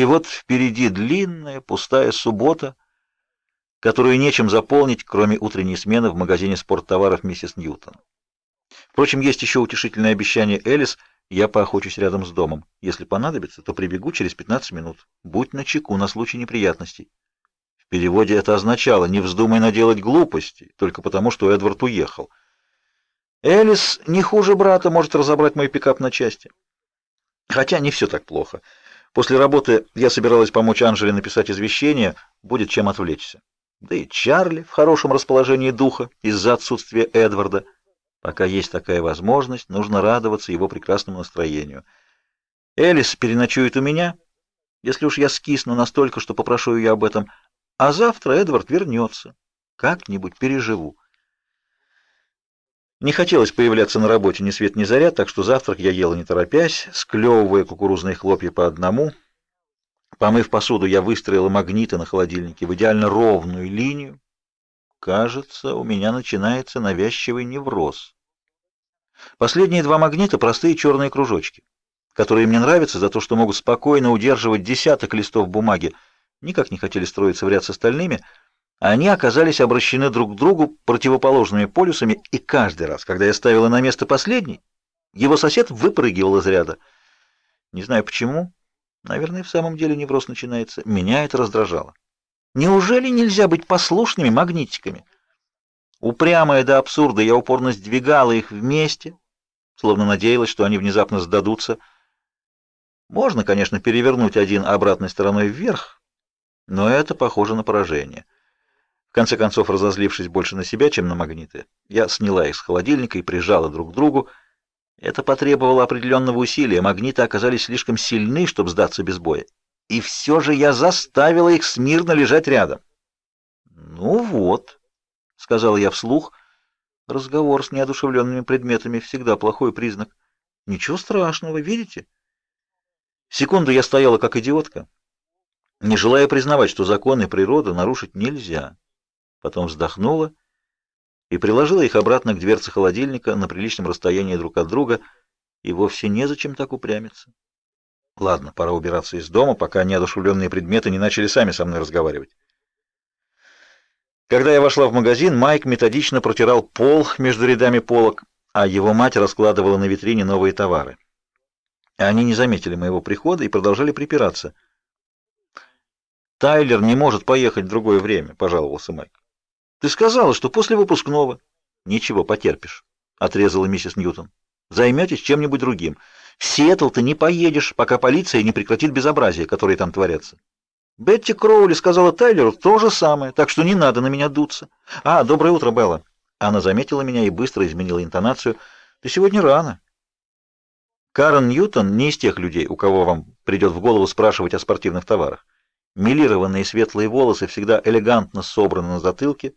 И вот впереди длинная пустая суббота, которую нечем заполнить, кроме утренней смены в магазине спорттоваров миссис Ньютон. Впрочем, есть еще утешительное обещание Элис, я поохочусь рядом с домом. Если понадобится, то прибегу через 15 минут. Будь начеку на случай неприятностей. В переводе это означало «не вздумай наделать глупостей», только потому, что Эдвард уехал. Элис не хуже брата может разобрать мой пикап на части. Хотя не все так плохо. После работы я собиралась помочь Анжеле написать извещение, будет чем отвлечься. Да и Чарли в хорошем расположении духа из-за отсутствия Эдварда. Пока есть такая возможность, нужно радоваться его прекрасному настроению. Элис переночует у меня, если уж я скисну настолько, что попрошу ее об этом, а завтра Эдвард вернется. Как-нибудь переживу. Не хотелось появляться на работе ни свет ни заря, так что завтрак я ела не торопясь, склевывая кукурузные хлопья по одному. Помыв посуду, я выстроила магниты на холодильнике в идеально ровную линию. Кажется, у меня начинается навязчивый невроз. Последние два магнита — простые черные кружочки, которые мне нравятся за то, что могут спокойно удерживать десяток листов бумаги, никак не хотели строиться в ряд с остальными — они оказались обращены друг к другу противоположными полюсами, и каждый раз, когда я ставила на место последний, его сосед выпрыгивал из ряда. Не знаю почему, наверное, в самом деле невроз начинается. Меня это раздражало. Неужели нельзя быть послушными магнитиками? Упрямая до абсурда, я упорно сдвигала их вместе, словно надеялась, что они внезапно сдадутся. Можно, конечно, перевернуть один обратной стороной вверх, но это похоже на поражение. В конце концов, разозлившись больше на себя, чем на магниты, я сняла их с холодильника и прижала друг к другу. Это потребовало определенного усилия. Магниты оказались слишком сильны, чтобы сдаться без боя. И все же я заставила их смирно лежать рядом. «Ну вот», — сказала я вслух, — разговор с неодушевленными предметами всегда плохой признак. «Ничего страшного, видите?» Секунду я стояла как идиотка, не желая признавать, что законы природы нарушить нельзя потом вздохнула и приложила их обратно к дверце холодильника на приличном расстоянии друг от друга, и вовсе незачем так упрямиться. Ладно, пора убираться из дома, пока неодушевленные предметы не начали сами со мной разговаривать. Когда я вошла в магазин, Майк методично протирал пол между рядами полок, а его мать раскладывала на витрине новые товары. Они не заметили моего прихода и продолжали припираться. «Тайлер не может поехать в другое время», — пожаловался Майк. Ты сказала, что после выпускного. Ничего, потерпишь, отрезала миссис Ньютон. Займетесь чем-нибудь другим. В Сиэтл ты не поедешь, пока полиция не прекратит безобразие, которое там творятся. Бетти Кроули сказала Тайлеру то же самое, так что не надо на меня дуться. А, доброе утро, Белла. Она заметила меня и быстро изменила интонацию. Ты сегодня рано. Карен Ньютон не из тех людей, у кого вам придет в голову спрашивать о спортивных товарах. Милированные светлые волосы всегда элегантно собраны на затылке,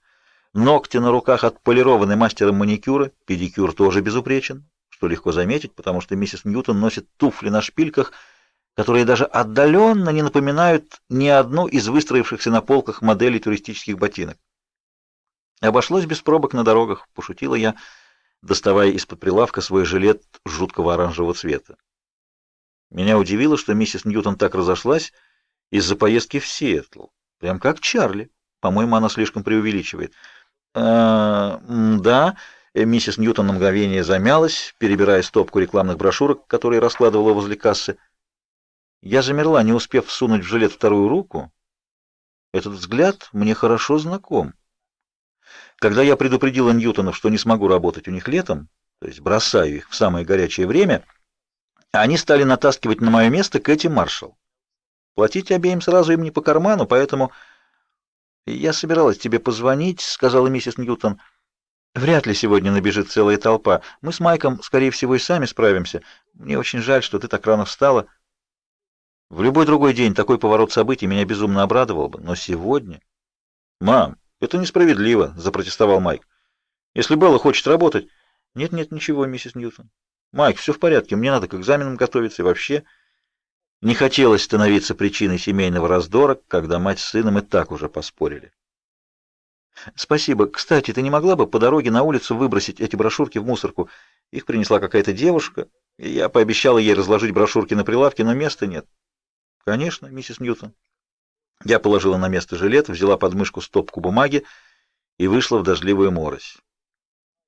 Ногти на руках отполированы мастером маникюра, педикюр тоже безупречен, что легко заметить, потому что миссис Ньютон носит туфли на шпильках, которые даже отдаленно не напоминают ни одну из выстроившихся на полках моделей туристических ботинок. Обошлось без пробок на дорогах, пошутила я, доставая из-под прилавка свой жилет жуткого оранжевого цвета. Меня удивило, что миссис Ньютон так разошлась из-за поездки в Сиэтл, прям как Чарли. По-моему, она слишком преувеличивает. «Э, да, миссис Ньютон на мгновение замялась, перебирая стопку рекламных брошюрок, которые раскладывала возле кассы. Я замерла, не успев всунуть в жилет вторую руку. Этот взгляд мне хорошо знаком. Когда я предупредила Ньютонов, что не смогу работать у них летом, то есть бросаю их в самое горячее время, они стали натаскивать на мое место Кэти Маршалл. Платить обеим сразу им не по карману, поэтому «Я собиралась тебе позвонить», — сказала миссис Ньютон. «Вряд ли сегодня набежит целая толпа. Мы с Майком, скорее всего, и сами справимся. Мне очень жаль, что ты так рано встала. В любой другой день такой поворот событий меня безумно обрадовал бы, но сегодня...» «Мам, это несправедливо», — запротестовал Майк. «Если Белла хочет работать...» «Нет-нет, ничего, миссис Ньютон. Майк, все в порядке, мне надо к экзаменам готовиться и вообще...» Не хотелось становиться причиной семейного раздора, когда мать с сыном и так уже поспорили. Спасибо. Кстати, ты не могла бы по дороге на улицу выбросить эти брошюрки в мусорку? Их принесла какая-то девушка, и я пообещала ей разложить брошюрки на прилавке, но места нет. Конечно, миссис Ньютон. Я положила на место жилет, взяла под мышку стопку бумаги и вышла в дождливую морось.